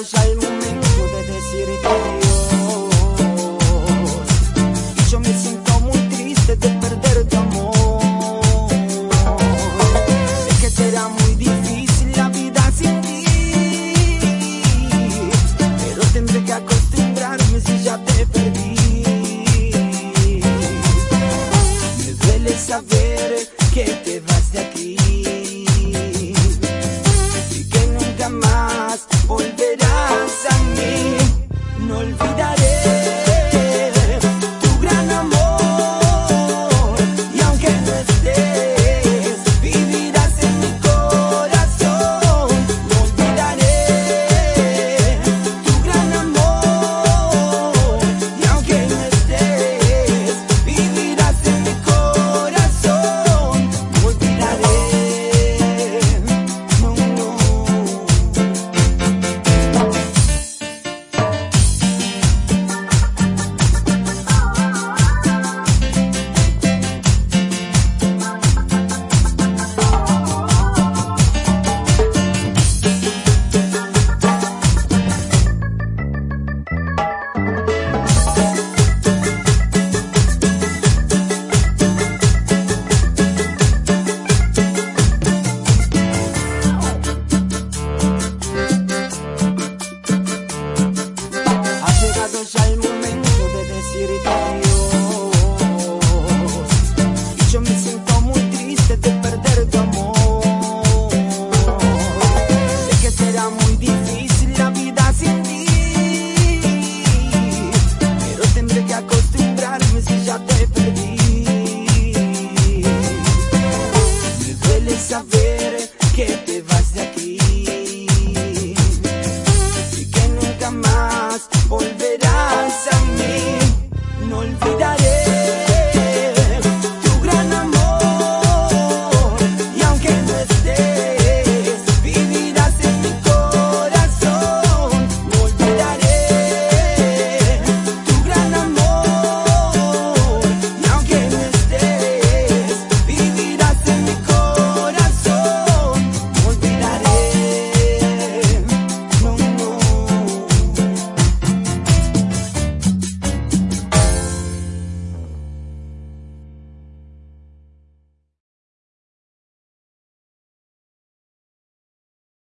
Pero ya el momento de decirte adiós. Yo me siento muy triste de perder tu amor. Sé que será muy difícil la vida sin ti. Pero tendré que acostumbrarme si ya te perdí. Me duele saber que te vas.